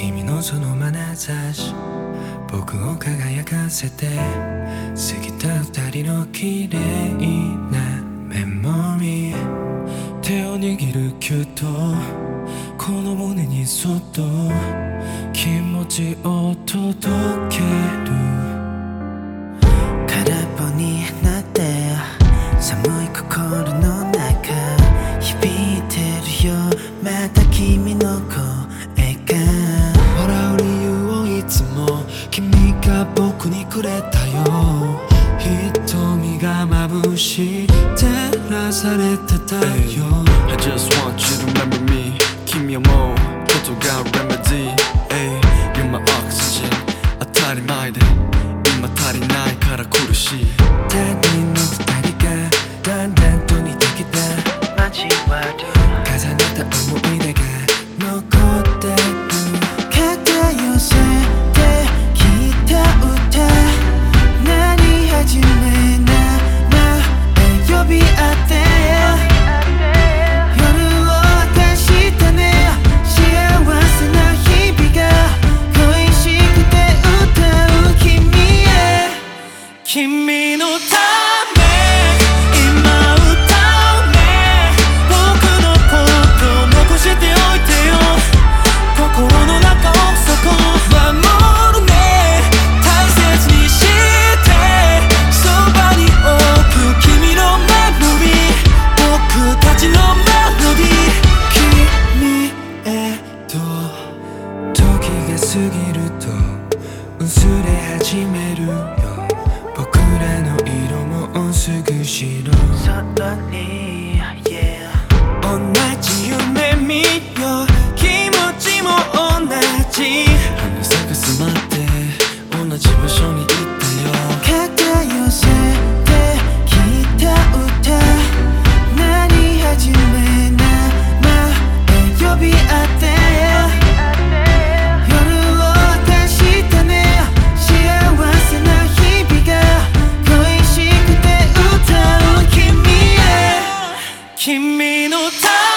君のその眼差し。僕を輝かせて。過ぎた二人の綺麗なメモリー。手を握るキュッとこの胸にそっと気持ちを届ける。空っぽになって寒い心の中響いてるよ。また君の声。くれたよ。瞳が眩しい照らされてたよ。I just want you to remember me. 君を思うことが remedy Ay, You're my oxygen. 当たり前で今足りないから苦しい。他人の二人がだんだんと似てきた。交わる君のため今歌うね。僕のこと残しておいてよ。心の中をそこ守るね大切にしてそばに置く君のメモリー僕たちのメロディー。君へと時が過ぎると薄れ始めるよ。僕らの色もすぐ白。外に、yeah 同じ夢見よう。君君のため